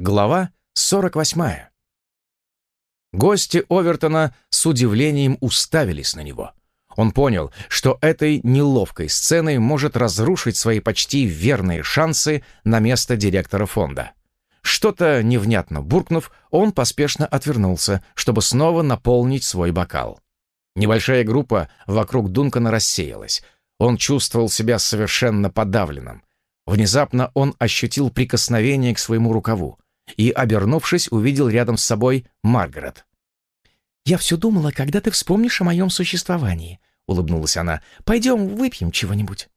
Глава 48. Гости Овертона с удивлением уставились на него. Он понял, что этой неловкой сценой может разрушить свои почти верные шансы на место директора фонда. Что-то невнятно буркнув, он поспешно отвернулся, чтобы снова наполнить свой бокал. Небольшая группа вокруг Дункана рассеялась. Он чувствовал себя совершенно подавленным. Внезапно он ощутил прикосновение к своему рукаву и, обернувшись, увидел рядом с собой Маргарет. «Я все думала, когда ты вспомнишь о моем существовании», — улыбнулась она. «Пойдем выпьем чего-нибудь».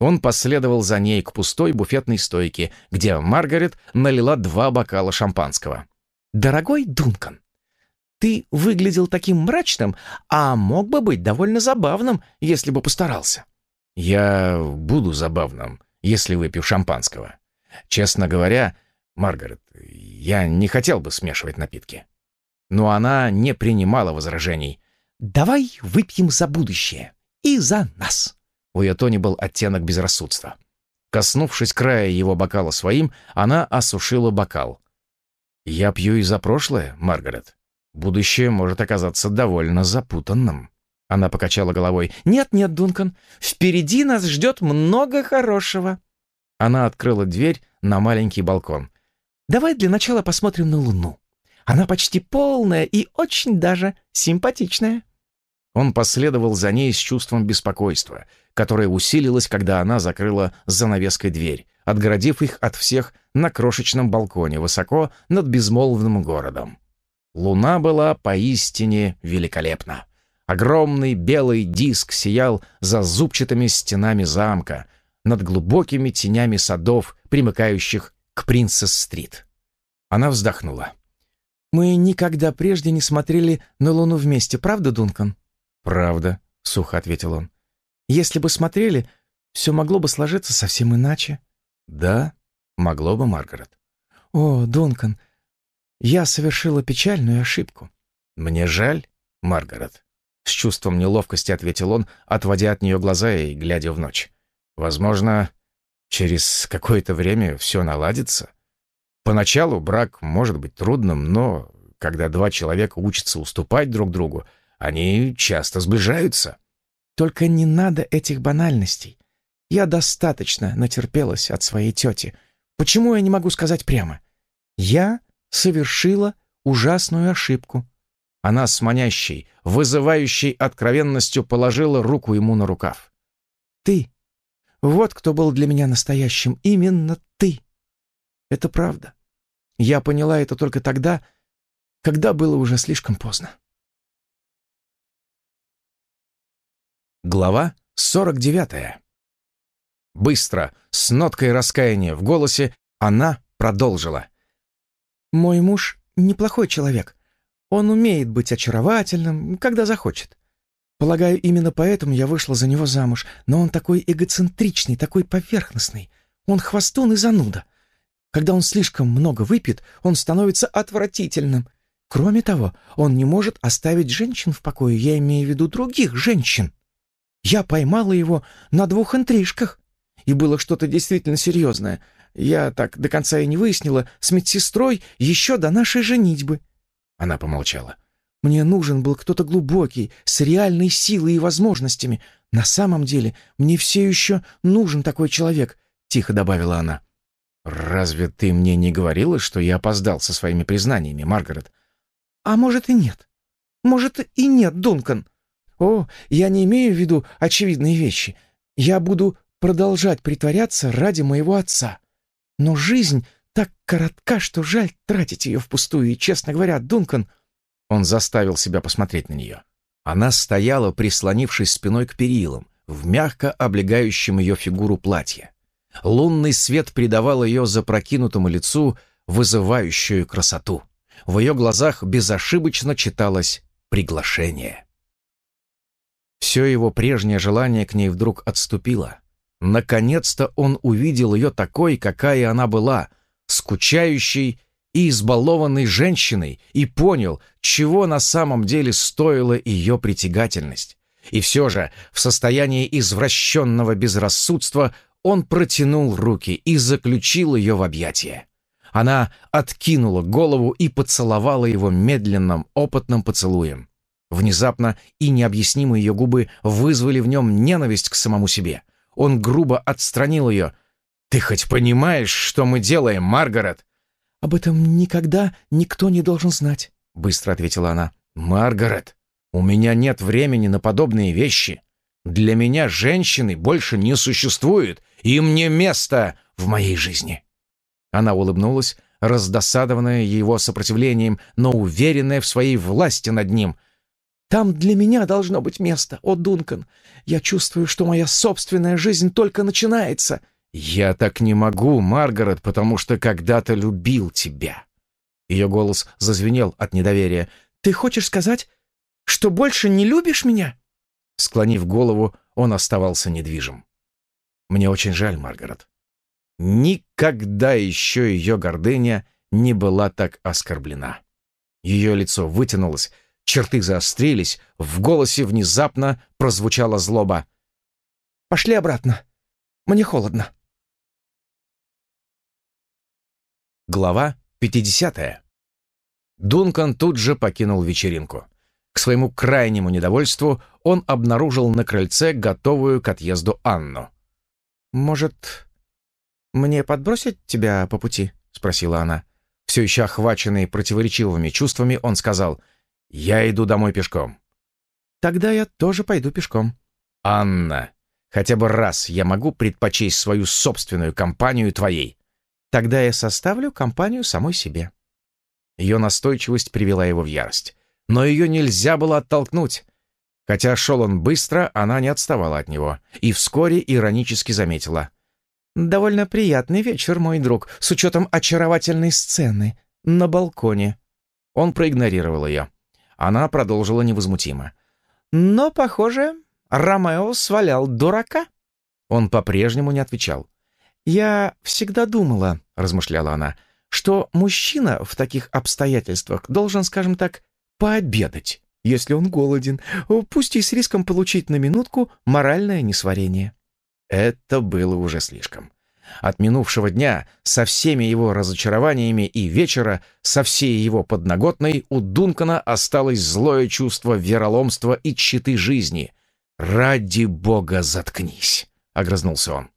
Он последовал за ней к пустой буфетной стойке, где Маргарет налила два бокала шампанского. «Дорогой Дункан, ты выглядел таким мрачным, а мог бы быть довольно забавным, если бы постарался». «Я буду забавным, если выпью шампанского. Честно говоря, Маргарет, я не хотел бы смешивать напитки». Но она не принимала возражений. «Давай выпьем за будущее и за нас». У ее тоне был оттенок безрассудства. Коснувшись края его бокала своим, она осушила бокал. «Я пью и за прошлое, Маргарет. Будущее может оказаться довольно запутанным». Она покачала головой. «Нет-нет, Дункан, впереди нас ждет много хорошего». Она открыла дверь на маленький балкон. «Давай для начала посмотрим на Луну. Она почти полная и очень даже симпатичная». Он последовал за ней с чувством беспокойства, которое усилилось, когда она закрыла занавеской дверь, отгородив их от всех на крошечном балконе высоко над безмолвным городом. Луна была поистине великолепна. Огромный белый диск сиял за зубчатыми стенами замка, над глубокими тенями садов, примыкающих к Принцесс-стрит. Она вздохнула. «Мы никогда прежде не смотрели на Луну вместе, правда, Дункан?» «Правда», — сухо ответил он. «Если бы смотрели, все могло бы сложиться совсем иначе». «Да, могло бы, Маргарет». «О, Дункан, я совершила печальную ошибку». «Мне жаль, Маргарет», — с чувством неловкости ответил он, отводя от нее глаза и глядя в ночь. «Возможно, через какое-то время все наладится. Поначалу брак может быть трудным, но когда два человека учатся уступать друг другу, они часто сближаются. Только не надо этих банальностей. Я достаточно натерпелась от своей тети. Почему я не могу сказать прямо? Я совершила ужасную ошибку. Она с манящей, вызывающей откровенностью положила руку ему на рукав. «Ты! Вот кто был для меня настоящим, именно ты!» «Это правда. Я поняла это только тогда, когда было уже слишком поздно». Глава 49. Быстро, с ноткой раскаяния в голосе, она продолжила. «Мой муж неплохой человек. Он умеет быть очаровательным, когда захочет. Полагаю, именно поэтому я вышла за него замуж, но он такой эгоцентричный, такой поверхностный. Он хвостун и зануда. Когда он слишком много выпьет, он становится отвратительным. Кроме того, он не может оставить женщин в покое, я имею в виду других женщин. Я поймала его на двух интрижках. И было что-то действительно серьезное. Я так до конца и не выяснила с медсестрой еще до нашей женитьбы. Она помолчала. Мне нужен был кто-то глубокий, с реальной силой и возможностями. На самом деле, мне все еще нужен такой человек, — тихо добавила она. «Разве ты мне не говорила, что я опоздал со своими признаниями, Маргарет?» «А может и нет. Может и нет, Дункан. О, я не имею в виду очевидные вещи. Я буду продолжать притворяться ради моего отца. Но жизнь так коротка, что жаль тратить ее впустую, и, честно говоря, Дункан...» Он заставил себя посмотреть на нее. Она стояла, прислонившись спиной к перилам, в мягко облегающем ее фигуру платье. Лунный свет придавал ее запрокинутому лицу вызывающую красоту. В ее глазах безошибочно читалось приглашение. Все его прежнее желание к ней вдруг отступило. Наконец-то он увидел ее такой, какая она была, скучающей и избалованной женщиной, и понял, чего на самом деле стоила ее притягательность. И все же, в состоянии извращенного безрассудства, он протянул руки и заключил ее в объятия. Она откинула голову и поцеловала его медленным, опытным поцелуем. Внезапно и необъяснимо ее губы вызвали в нем ненависть к самому себе. Он грубо отстранил ее. «Ты хоть понимаешь, что мы делаем, Маргарет?» «Об этом никогда никто не должен знать», — быстро ответила она. «Маргарет, у меня нет времени на подобные вещи. Для меня женщины больше не существует, и мне место в моей жизни». Она улыбнулась, раздосадованная его сопротивлением, но уверенная в своей власти над ним. «Там для меня должно быть место, о, Дункан. Я чувствую, что моя собственная жизнь только начинается». «Я так не могу, Маргарет, потому что когда-то любил тебя». Ее голос зазвенел от недоверия. «Ты хочешь сказать, что больше не любишь меня?» Склонив голову, он оставался недвижим. «Мне очень жаль, Маргарет. Никогда еще ее гордыня не была так оскорблена. Ее лицо вытянулось, черты заострились, в голосе внезапно прозвучала злоба. «Пошли обратно. Мне холодно». Глава 50. Дункан тут же покинул вечеринку. К своему крайнему недовольству он обнаружил на крыльце готовую к отъезду Анну. «Может, мне подбросить тебя по пути?» — спросила она. Все еще охваченный противоречивыми чувствами, он сказал, «Я иду домой пешком». «Тогда я тоже пойду пешком». «Анна, хотя бы раз я могу предпочесть свою собственную компанию твоей». «Тогда я составлю компанию самой себе». Ее настойчивость привела его в ярость но ее нельзя было оттолкнуть. Хотя шел он быстро, она не отставала от него и вскоре иронически заметила. «Довольно приятный вечер, мой друг, с учетом очаровательной сцены на балконе». Он проигнорировал ее. Она продолжила невозмутимо. «Но, похоже, Ромео свалял дурака». Он по-прежнему не отвечал. «Я всегда думала», — размышляла она, «что мужчина в таких обстоятельствах должен, скажем так, пообедать, если он голоден, пусть и с риском получить на минутку моральное несварение. Это было уже слишком. От минувшего дня, со всеми его разочарованиями и вечера, со всей его подноготной, у Дункана осталось злое чувство вероломства и читы жизни. «Ради бога, заткнись!» — огрызнулся он.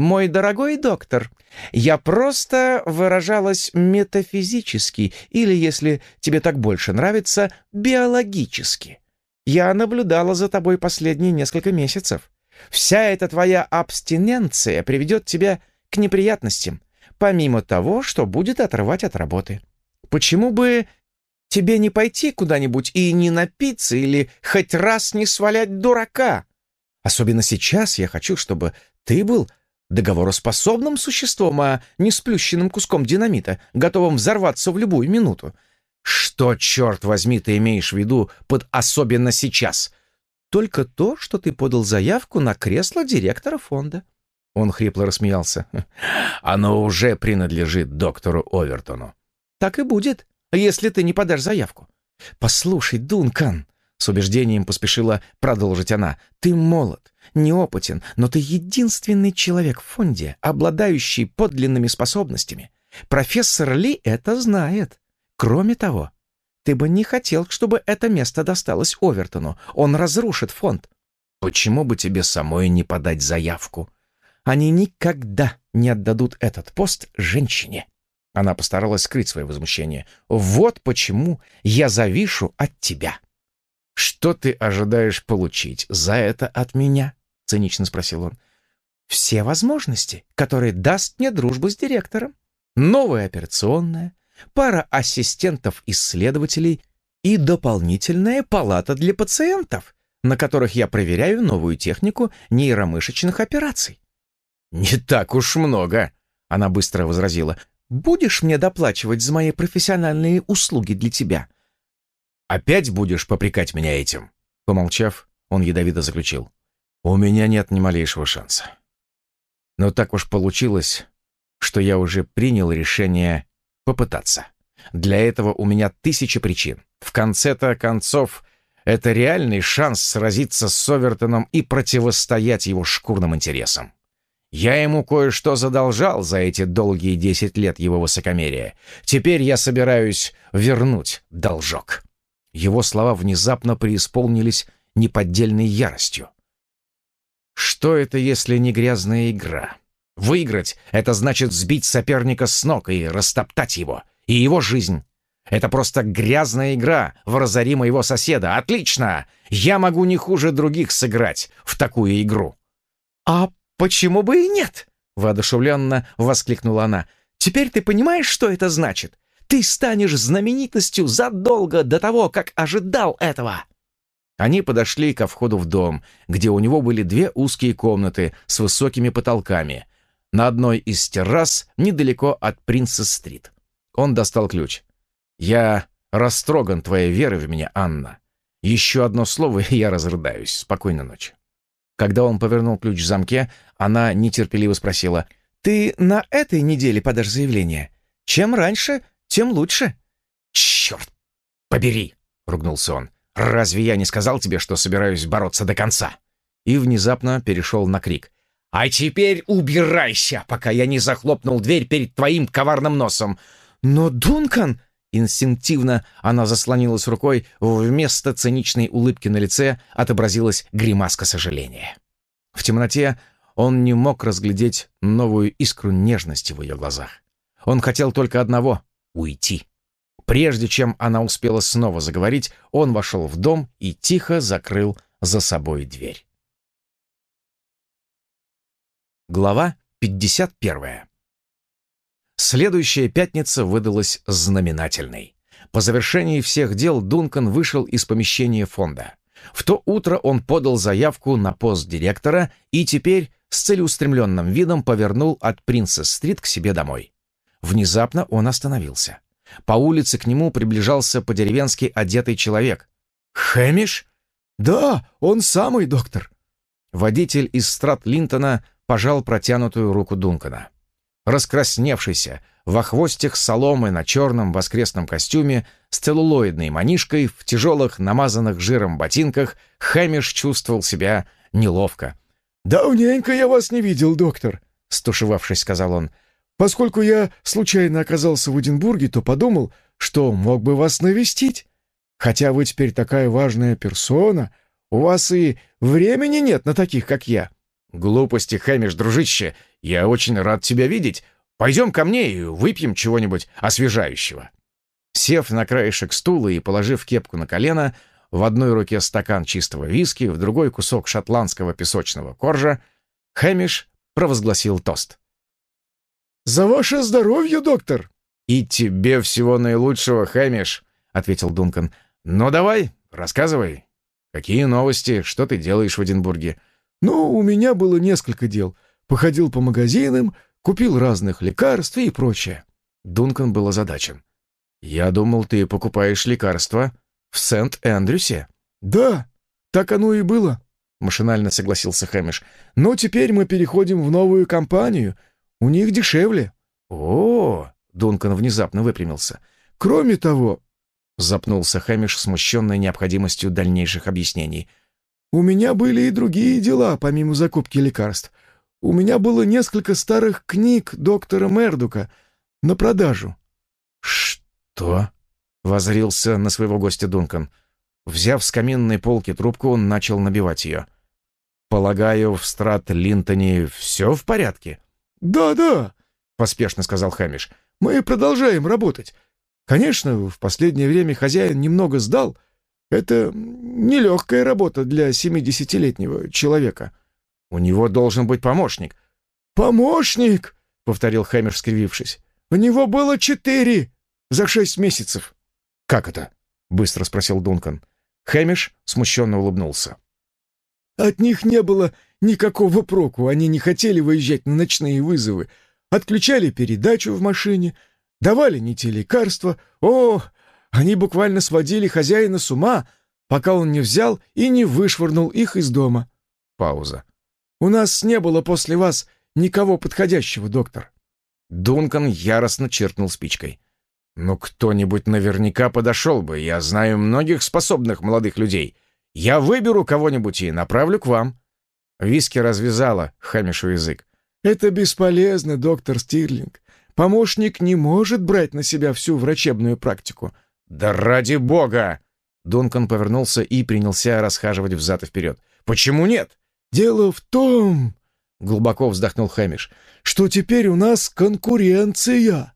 «Мой дорогой доктор, я просто выражалась метафизически, или, если тебе так больше нравится, биологически. Я наблюдала за тобой последние несколько месяцев. Вся эта твоя абстиненция приведет тебя к неприятностям, помимо того, что будет отрывать от работы. Почему бы тебе не пойти куда-нибудь и не напиться или хоть раз не свалять дурака? Особенно сейчас я хочу, чтобы ты был договороспособным существом, а не сплющенным куском динамита, готовым взорваться в любую минуту. Что, черт возьми, ты имеешь в виду под «особенно сейчас»? Только то, что ты подал заявку на кресло директора фонда. Он хрипло рассмеялся. Оно уже принадлежит доктору Овертону. Так и будет, если ты не подашь заявку. Послушай, Дункан, с убеждением поспешила продолжить она, ты молод, неопытен, но ты единственный человек в фонде, обладающий подлинными способностями. Профессор Ли это знает. Кроме того, ты бы не хотел, чтобы это место досталось Овертону. Он разрушит фонд. Почему бы тебе самой не подать заявку? Они никогда не отдадут этот пост женщине. Она постаралась скрыть свое возмущение. Вот почему я завишу от тебя. Что ты ожидаешь получить за это от меня? цинично спросил он. «Все возможности, которые даст мне дружба с директором. Новая операционная, пара ассистентов-исследователей и дополнительная палата для пациентов, на которых я проверяю новую технику нейромышечных операций». «Не так уж много», — она быстро возразила. «Будешь мне доплачивать за мои профессиональные услуги для тебя?» «Опять будешь попрекать меня этим?» Помолчав, он ядовито заключил. У меня нет ни малейшего шанса. Но так уж получилось, что я уже принял решение попытаться. Для этого у меня тысячи причин. В конце-то концов, это реальный шанс сразиться с Совертоном и противостоять его шкурным интересам. Я ему кое-что задолжал за эти долгие десять лет его высокомерия. Теперь я собираюсь вернуть должок». Его слова внезапно преисполнились неподдельной яростью. Что это, если не грязная игра? Выиграть — это значит сбить соперника с ног и растоптать его, и его жизнь. Это просто грязная игра в разори моего соседа. Отлично! Я могу не хуже других сыграть в такую игру. «А почему бы и нет?» — воодушевленно воскликнула она. «Теперь ты понимаешь, что это значит? Ты станешь знаменитостью задолго до того, как ожидал этого!» Они подошли ко входу в дом, где у него были две узкие комнаты с высокими потолками. На одной из террас, недалеко от Принцесс-стрит. Он достал ключ. «Я растроган твоей верой в меня, Анна. Еще одно слово, и я разрыдаюсь. Спокойной ночи». Когда он повернул ключ в замке, она нетерпеливо спросила, «Ты на этой неделе подашь заявление? Чем раньше, тем лучше». «Черт побери!» — ругнулся он. «Разве я не сказал тебе, что собираюсь бороться до конца?» И внезапно перешел на крик. «А теперь убирайся, пока я не захлопнул дверь перед твоим коварным носом!» «Но, Дункан!» Инстинктивно она заслонилась рукой, вместо циничной улыбки на лице отобразилась гримаска сожаления. В темноте он не мог разглядеть новую искру нежности в ее глазах. Он хотел только одного — уйти. Прежде чем она успела снова заговорить, он вошел в дом и тихо закрыл за собой дверь. Глава 51. Следующая пятница выдалась знаменательной. По завершении всех дел Дункан вышел из помещения фонда. В то утро он подал заявку на пост директора и теперь с целеустремленным видом повернул от Принцесс-стрит к себе домой. Внезапно он остановился. По улице к нему приближался по-деревенски одетый человек. «Хэмиш?» «Да, он самый, доктор». Водитель из страт Линтона пожал протянутую руку Дункана. Раскрасневшийся, во хвостях соломы на черном воскресном костюме, с целлулоидной манишкой, в тяжелых, намазанных жиром ботинках, Хэмиш чувствовал себя неловко. «Давненько я вас не видел, доктор», — стушевавшись, сказал он. Поскольку я случайно оказался в Эдинбурге, то подумал, что мог бы вас навестить. Хотя вы теперь такая важная персона, у вас и времени нет на таких, как я». «Глупости, Хэмиш, дружище. Я очень рад тебя видеть. Пойдем ко мне и выпьем чего-нибудь освежающего». Сев на краешек стула и положив кепку на колено, в одной руке стакан чистого виски, в другой кусок шотландского песочного коржа, Хэмиш провозгласил тост. «За ваше здоровье, доктор!» «И тебе всего наилучшего, Хэмиш», — ответил Дункан. «Ну давай, рассказывай. Какие новости? Что ты делаешь в Эдинбурге?» «Ну, у меня было несколько дел. Походил по магазинам, купил разных лекарств и прочее». Дункан был озадачен. «Я думал, ты покупаешь лекарства в Сент-Эндрюсе». «Да, так оно и было», — машинально согласился Хэмиш. «Но теперь мы переходим в новую компанию — у них дешевле». «О!», -о Дункан внезапно выпрямился. «Кроме того...» — запнулся Хэмиш, смущенный необходимостью дальнейших объяснений. «У меня были и другие дела, помимо закупки лекарств. У меня было несколько старых книг доктора Мердука на продажу». «Что?» — возрился на своего гостя Дункан. Взяв с каминной полки трубку, он начал набивать ее. «Полагаю, в Страт Линтоне все в порядке?» «Да-да», — поспешно сказал Хамиш, — «мы продолжаем работать. Конечно, в последнее время хозяин немного сдал. Это нелегкая работа для семидесятилетнего человека». «У него должен быть помощник». «Помощник?» — повторил Хамиш, скривившись. «У него было четыре за шесть месяцев». «Как это?» — быстро спросил Дункан. Хэмиш смущенно улыбнулся. От них не было никакого проку, они не хотели выезжать на ночные вызовы, отключали передачу в машине, давали не те лекарства. О, они буквально сводили хозяина с ума, пока он не взял и не вышвырнул их из дома. Пауза. «У нас не было после вас никого подходящего, доктор». Дункан яростно чиркнул спичкой. «Ну, кто-нибудь наверняка подошел бы. Я знаю многих способных молодых людей. Я выберу кого-нибудь и направлю к вам». Виски развязала Хамишу язык. Это бесполезно, доктор Стирлинг. Помощник не может брать на себя всю врачебную практику. Да ради бога! Дункан повернулся и принялся расхаживать взад и вперед. Почему нет? Дело в том, глубоко вздохнул Хэмиш, что теперь у нас конкуренция.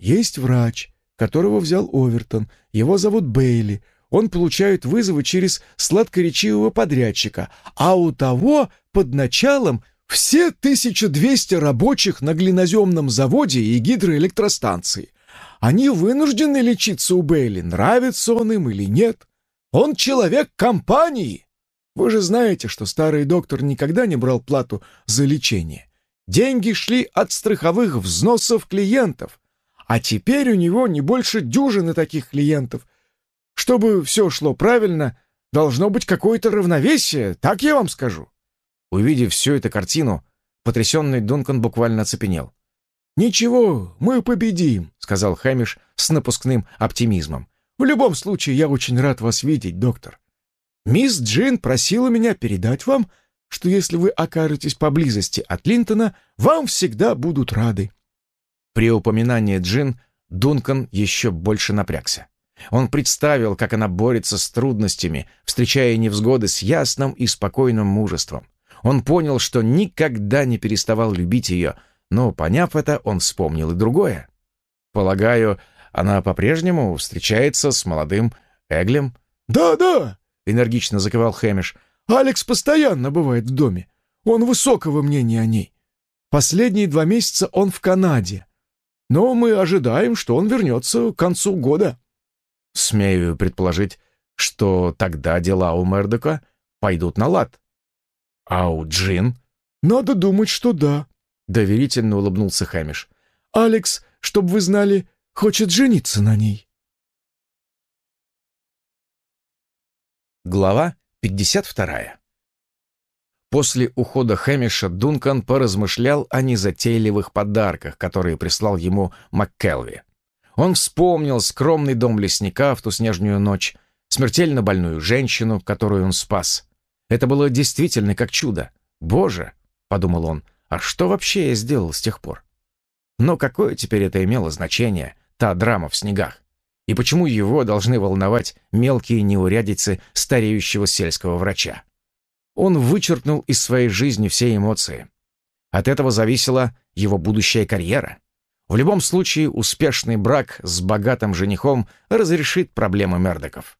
Есть врач, которого взял Овертон. Его зовут Бейли. Он получает вызовы через сладкоречивого подрядчика, а у того под началом все 1200 рабочих на глиноземном заводе и гидроэлектростанции. Они вынуждены лечиться у Бейли, нравится он им или нет. Он человек компании. Вы же знаете, что старый доктор никогда не брал плату за лечение. Деньги шли от страховых взносов клиентов. А теперь у него не больше дюжины таких клиентов. Чтобы все шло правильно, должно быть какое-то равновесие, так я вам скажу». Увидев всю эту картину, потрясенный Дункан буквально оцепенел. «Ничего, мы победим», — сказал Хэмиш с напускным оптимизмом. «В любом случае, я очень рад вас видеть, доктор. Мисс Джин просила меня передать вам, что если вы окажетесь поблизости от Линтона, вам всегда будут рады. При упоминании Джин Дункан еще больше напрягся. Он представил, как она борется с трудностями, встречая невзгоды с ясным и спокойным мужеством. Он понял, что никогда не переставал любить ее, но, поняв это, он вспомнил и другое. «Полагаю, она по-прежнему встречается с молодым Эглем?» «Да-да», — энергично закивал Хэмиш. «Алекс постоянно бывает в доме. Он высокого мнения о ней. Последние два месяца он в Канаде но мы ожидаем, что он вернется к концу года». «Смею предположить, что тогда дела у Мердока пойдут на лад. А у Джин?» «Надо думать, что да», — доверительно улыбнулся Хэмиш. «Алекс, чтобы вы знали, хочет жениться на ней». Глава 52 После ухода Хэмиша Дункан поразмышлял о незатейливых подарках, которые прислал ему МакКелви. Он вспомнил скромный дом лесника в ту снежную ночь, смертельно больную женщину, которую он спас. Это было действительно как чудо. «Боже!» — подумал он, «а что вообще я сделал с тех пор?» Но какое теперь это имело значение, та драма в снегах? И почему его должны волновать мелкие неурядицы стареющего сельского врача? Он вычеркнул из своей жизни все эмоции. От этого зависела его будущая карьера. В любом случае, успешный брак с богатым женихом разрешит проблемы Мердоков.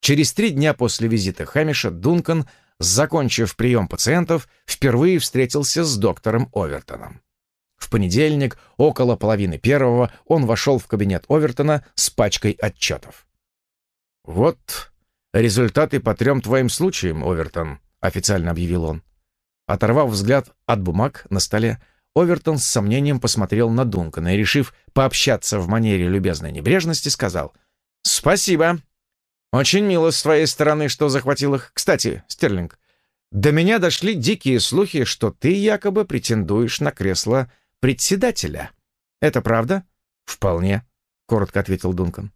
Через три дня после визита Хэмиша Дункан, закончив прием пациентов, впервые встретился с доктором Овертоном. В понедельник, около половины первого, он вошел в кабинет Овертона с пачкой отчетов. «Вот результаты по трем твоим случаям, Овертон», официально объявил он. Оторвав взгляд от бумаг на столе, Овертон с сомнением посмотрел на Дункана и, решив пообщаться в манере любезной небрежности, сказал «Спасибо. Очень мило с твоей стороны, что захватил их. Кстати, Стерлинг, до меня дошли дикие слухи, что ты якобы претендуешь на кресло председателя. Это правда?» «Вполне», — коротко ответил Дункан.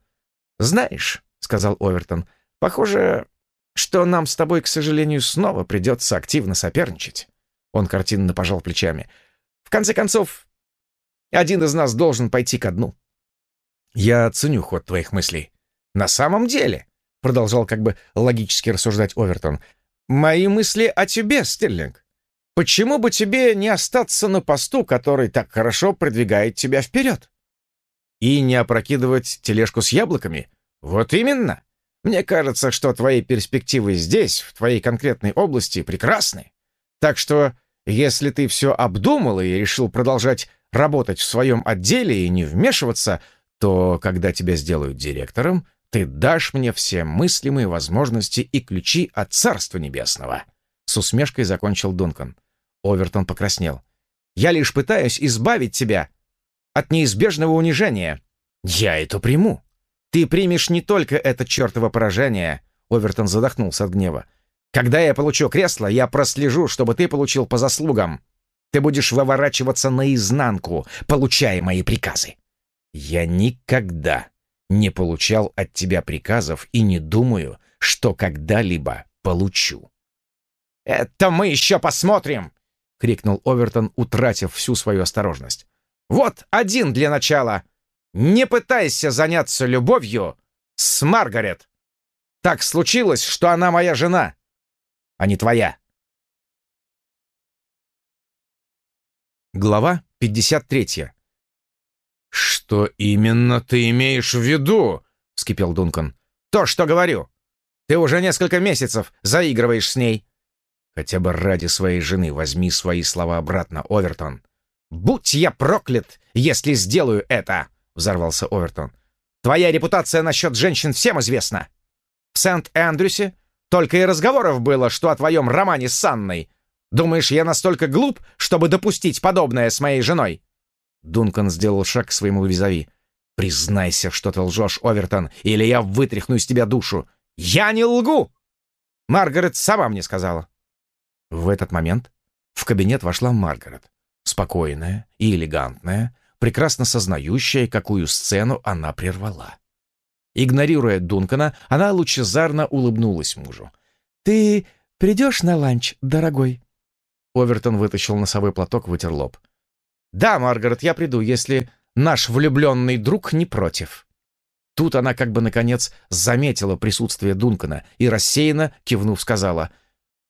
«Знаешь», — сказал Овертон, — «похоже, что нам с тобой, к сожалению, снова придется активно соперничать». Он картинно пожал плечами. «В конце концов, один из нас должен пойти ко дну». «Я ценю ход твоих мыслей». «На самом деле», — продолжал как бы логически рассуждать Овертон, «мои мысли о тебе, Стерлинг. Почему бы тебе не остаться на посту, который так хорошо продвигает тебя вперед?» «И не опрокидывать тележку с яблоками?» «Вот именно. Мне кажется, что твои перспективы здесь, в твоей конкретной области, прекрасны. Так что, если ты все обдумал и решил продолжать работать в своем отделе и не вмешиваться, то, когда тебя сделают директором, ты дашь мне все мыслимые возможности и ключи от Царства Небесного». С усмешкой закончил Дункан. Овертон покраснел. «Я лишь пытаюсь избавить тебя от неизбежного унижения. Я это приму. Ты примешь не только это чертово поражение, Овертон задохнулся от гнева. Когда я получу кресло, я прослежу, чтобы ты получил по заслугам. Ты будешь выворачиваться наизнанку, получая мои приказы. Я никогда не получал от тебя приказов и не думаю, что когда-либо получу. «Это мы еще посмотрим!» крикнул Овертон, утратив всю свою осторожность. «Вот один для начала! Не пытайся заняться любовью с Маргарет! Так случилось, что она моя жена, а не твоя!» Глава 53. «Что именно ты имеешь в виду?» — вскипел Дункан. «То, что говорю. Ты уже несколько месяцев заигрываешь с ней». «Хотя бы ради своей жены возьми свои слова обратно, Овертон». «Будь я проклят, если сделаю это!» — взорвался Овертон. «Твоя репутация насчет женщин всем известна. В Сент-Эндрюсе только и разговоров было, что о твоем романе с Анной. Думаешь, я настолько глуп, чтобы допустить подобное с моей женой?» Дункан сделал шаг к своему визави. «Признайся, что ты лжешь, Овертон, или я вытряхну из тебя душу!» «Я не лгу!» Маргарет сама мне сказала. В этот момент в кабинет вошла Маргарет, спокойная и элегантная, прекрасно сознающая, какую сцену она прервала. Игнорируя Дункана, она лучезарно улыбнулась мужу. «Ты придешь на ланч, дорогой?» Овертон вытащил носовой платок, вытер лоб. «Да, Маргарет, я приду, если наш влюбленный друг не против». Тут она как бы, наконец, заметила присутствие Дункана и рассеянно, кивнув, сказала,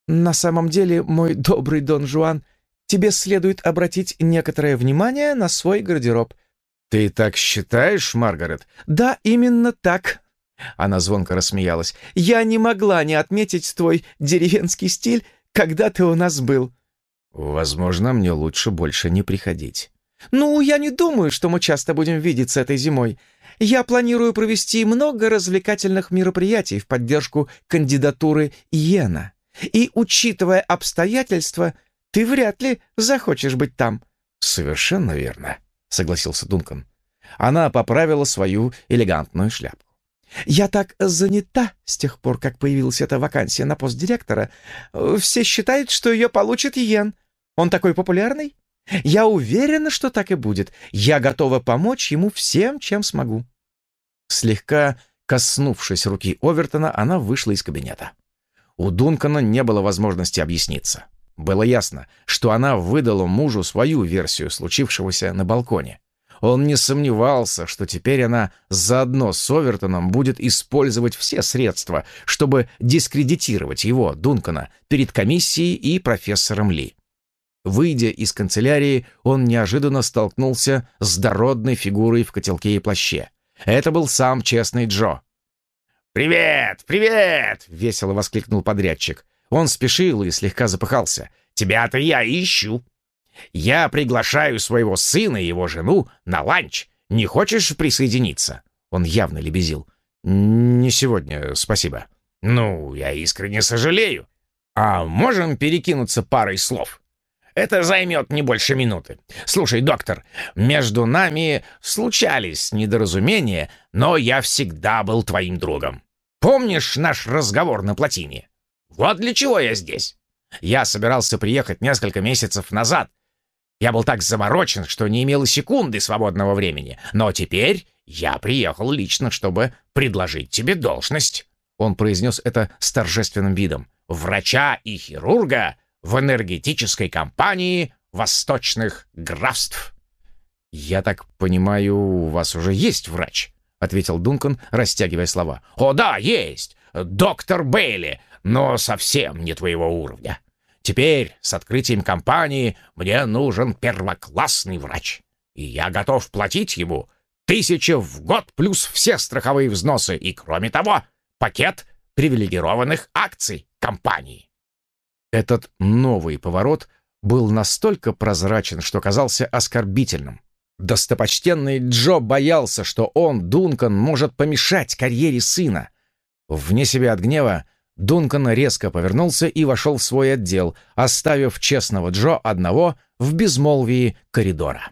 «На самом деле, мой добрый Дон Жуан, тебе следует обратить некоторое внимание на свой гардероб». «Ты так считаешь, Маргарет?» «Да, именно так», она звонко рассмеялась. «Я не могла не отметить твой деревенский стиль, когда ты у нас был. Возможно, мне лучше больше не приходить. Ну, я не думаю, что мы часто будем видеться этой зимой. Я планирую провести много развлекательных мероприятий в поддержку кандидатуры Иена. И, учитывая обстоятельства, ты вряд ли захочешь быть там. Совершенно верно, согласился Дункан. Она поправила свою элегантную шляпку. «Я так занята с тех пор, как появилась эта вакансия на пост директора. Все считают, что ее получит Йен. Он такой популярный. Я уверена, что так и будет. Я готова помочь ему всем, чем смогу». Слегка коснувшись руки Овертона, она вышла из кабинета. У Дункана не было возможности объясниться. Было ясно, что она выдала мужу свою версию случившегося на балконе. Он не сомневался, что теперь она заодно с Овертоном будет использовать все средства, чтобы дискредитировать его, Дункана, перед комиссией и профессором Ли. Выйдя из канцелярии, он неожиданно столкнулся с дородной фигурой в котелке и плаще. Это был сам честный Джо. «Привет! Привет!» — весело воскликнул подрядчик. Он спешил и слегка запыхался. «Тебя-то я ищу!» Я приглашаю своего сына и его жену на ланч. Не хочешь присоединиться?» Он явно лебезил. «Не сегодня, спасибо». «Ну, я искренне сожалею. А можем перекинуться парой слов?» «Это займет не больше минуты. Слушай, доктор, между нами случались недоразумения, но я всегда был твоим другом. Помнишь наш разговор на плотине? Вот для чего я здесь. Я собирался приехать несколько месяцев назад, я был так заморочен, что не имел секунды свободного времени. Но теперь я приехал лично, чтобы предложить тебе должность». Он произнес это с торжественным видом. «Врача и хирурга в энергетической компании восточных графств». «Я так понимаю, у вас уже есть врач?» — ответил Дункан, растягивая слова. «О да, есть! Доктор Бейли, но совсем не твоего уровня. Теперь, с открытием компании, мне нужен первоклассный врач. И я готов платить ему тысяча в год плюс все страховые взносы и, кроме того, пакет привилегированных акций компании. Этот новый поворот был настолько прозрачен, что казался оскорбительным. Достопочтенный Джо боялся, что он, Дункан, может помешать карьере сына. Вне себя от гнева, Дункан резко повернулся и вошел в свой отдел, оставив честного Джо одного в безмолвии коридора.